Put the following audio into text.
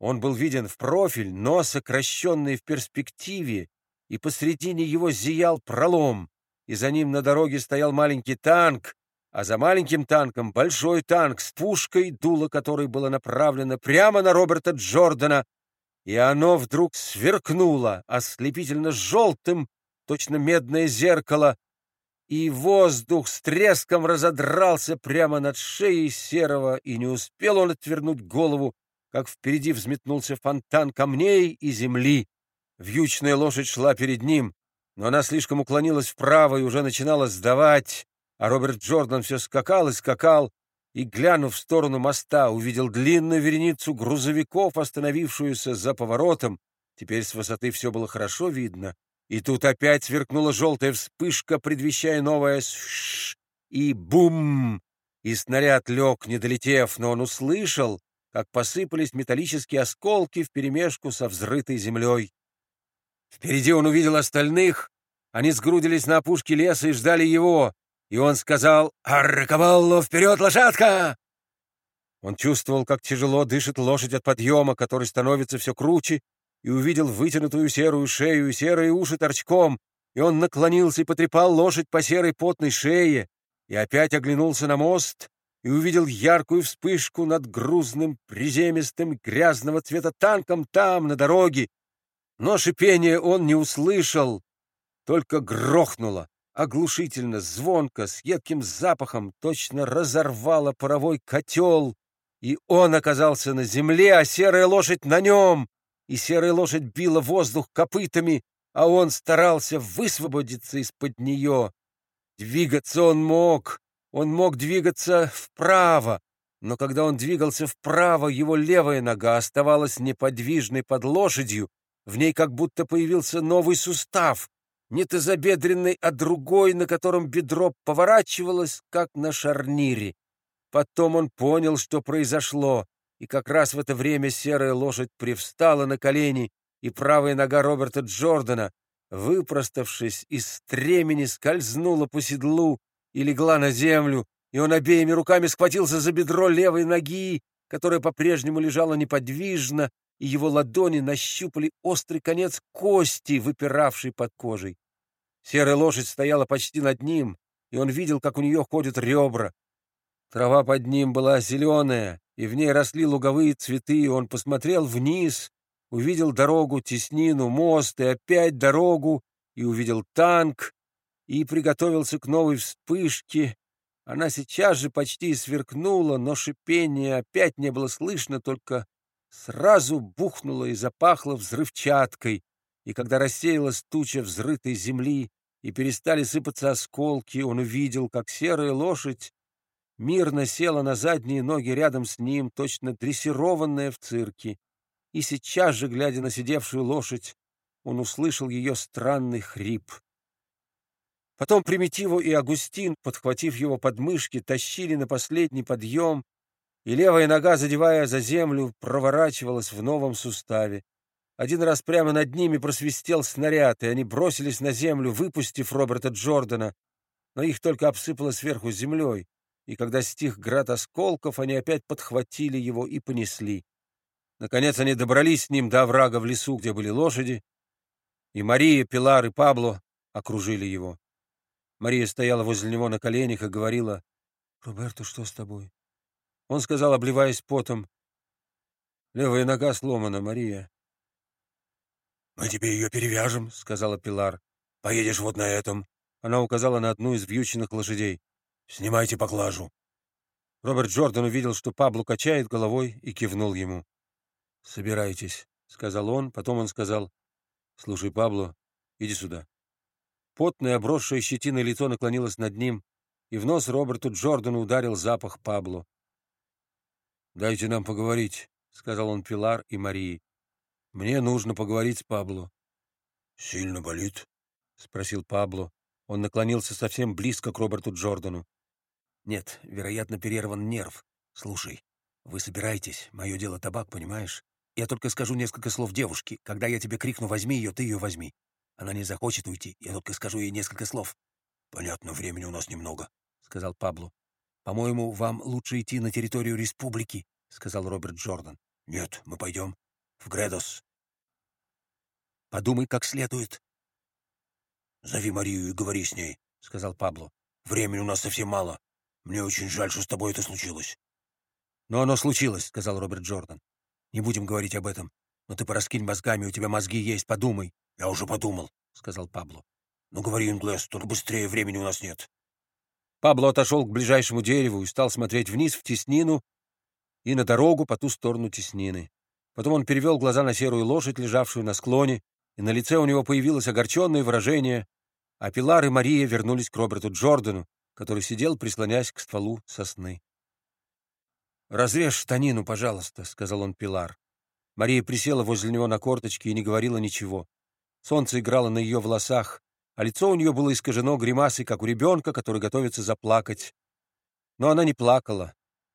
Он был виден в профиль, но сокращенный в перспективе, и посредине его зиял пролом, и за ним на дороге стоял маленький танк, а за маленьким танком большой танк с пушкой, дуло которой было направлено прямо на Роберта Джордана, и оно вдруг сверкнуло ослепительно желтым, точно медное зеркало, и воздух с треском разодрался прямо над шеей Серого, и не успел он отвернуть голову, как впереди взметнулся фонтан камней и земли. Вьючная лошадь шла перед ним, но она слишком уклонилась вправо и уже начинала сдавать, а Роберт Джордан все скакал и скакал, и, глянув в сторону моста, увидел длинную вереницу грузовиков, остановившуюся за поворотом. Теперь с высоты все было хорошо видно, и тут опять сверкнула желтая вспышка, предвещая новое «сш» и «бум!» И снаряд лег, не долетев, но он услышал, как посыпались металлические осколки вперемешку со взрытой землей. Впереди он увидел остальных. Они сгрудились на опушке леса и ждали его. И он сказал «Аркавалло, вперед, лошадка!» Он чувствовал, как тяжело дышит лошадь от подъема, который становится все круче, и увидел вытянутую серую шею и серые уши торчком, и он наклонился и потрепал лошадь по серой потной шее, и опять оглянулся на мост, и увидел яркую вспышку над грузным, приземистым, грязного цвета танком там, на дороге, но шипение он не услышал, только грохнуло, оглушительно, звонко, с едким запахом, точно разорвало паровой котел, и он оказался на земле, а серая лошадь на нем, и серая лошадь била воздух копытами, а он старался высвободиться из-под нее. Двигаться он мог, он мог двигаться вправо, но когда он двигался вправо, его левая нога оставалась неподвижной под лошадью, в ней как будто появился новый сустав, не тазобедренный, а другой, на котором бедро поворачивалось, как на шарнире. Потом он понял, что произошло, и как раз в это время серая лошадь привстала на колени, и правая нога Роберта Джордана, выпроставшись из стремени, скользнула по седлу и легла на землю, и он обеими руками схватился за бедро левой ноги, которая по-прежнему лежала неподвижно, и его ладони нащупали острый конец кости, выпиравшей под кожей. Серая лошадь стояла почти над ним, и он видел, как у нее ходят ребра. Трава под ним была зеленая, и в ней росли луговые цветы, и он посмотрел вниз, увидел дорогу, теснину, мост, и опять дорогу, и увидел танк, и приготовился к новой вспышке. Она сейчас же почти сверкнула, но шипение опять не было слышно, только сразу бухнуло и запахло взрывчаткой, и когда рассеялась туча взрытой земли и перестали сыпаться осколки, он увидел, как серая лошадь мирно села на задние ноги рядом с ним, точно дрессированная в цирке. И сейчас же, глядя на сидевшую лошадь, он услышал ее странный хрип. Потом Примитиву и Агустин, подхватив его подмышки, тащили на последний подъем, и левая нога, задевая за землю, проворачивалась в новом суставе. Один раз прямо над ними просвистел снаряд, и они бросились на землю, выпустив Роберта Джордана, но их только обсыпало сверху землей, и когда стих град осколков, они опять подхватили его и понесли. Наконец они добрались с ним до оврага в лесу, где были лошади, и Мария, Пилар и Пабло окружили его. Мария стояла возле него на коленях и говорила, «Роберто, что с тобой?» Он сказал, обливаясь потом, «Левая нога сломана, Мария». «Мы тебе ее перевяжем», — сказала Пилар. «Поедешь вот на этом». Она указала на одну из вьюченных лошадей. «Снимайте поклажу». Роберт Джордан увидел, что Пабло качает головой, и кивнул ему. «Собирайтесь», — сказал он. Потом он сказал, «Слушай, Пабло, иди сюда». Потное, обросшее щетиной лицо наклонилось над ним, и в нос Роберту Джордану ударил запах Пабло. «Дайте нам поговорить», — сказал он Пилар и Марии. «Мне нужно поговорить с Пабло». «Сильно болит?» — спросил Пабло. Он наклонился совсем близко к Роберту Джордану. «Нет, вероятно, перерван нерв. Слушай, вы собираетесь, мое дело табак, понимаешь? Я только скажу несколько слов девушке. Когда я тебе крикну «возьми ее», ты ее возьми. Она не захочет уйти, я только скажу ей несколько слов». «Понятно, времени у нас немного», — сказал Пабло. «По-моему, вам лучше идти на территорию республики», — сказал Роберт Джордан. «Нет, мы пойдем. в Гредос. Подумай как следует. «Зови Марию и говори с ней», — сказал Пабло. «Времени у нас совсем мало. Мне очень жаль, что с тобой это случилось». «Но оно случилось», — сказал Роберт Джордан. «Не будем говорить об этом. Но ты пораскинь мозгами, у тебя мозги есть, подумай». «Я уже подумал», — сказал Пабло. «Ну говори, Инглес, только быстрее, времени у нас нет». Пабло отошел к ближайшему дереву и стал смотреть вниз в теснину и на дорогу по ту сторону теснины. Потом он перевел глаза на серую лошадь, лежавшую на склоне, и на лице у него появилось огорченное выражение, а Пилар и Мария вернулись к Роберту Джордану, который сидел, прислонясь к стволу сосны. «Разрежь штанину, пожалуйста», — сказал он Пилар. Мария присела возле него на корточки и не говорила ничего. Солнце играло на ее волосах, а лицо у нее было искажено гримасой, как у ребенка, который готовится заплакать. Но она не плакала,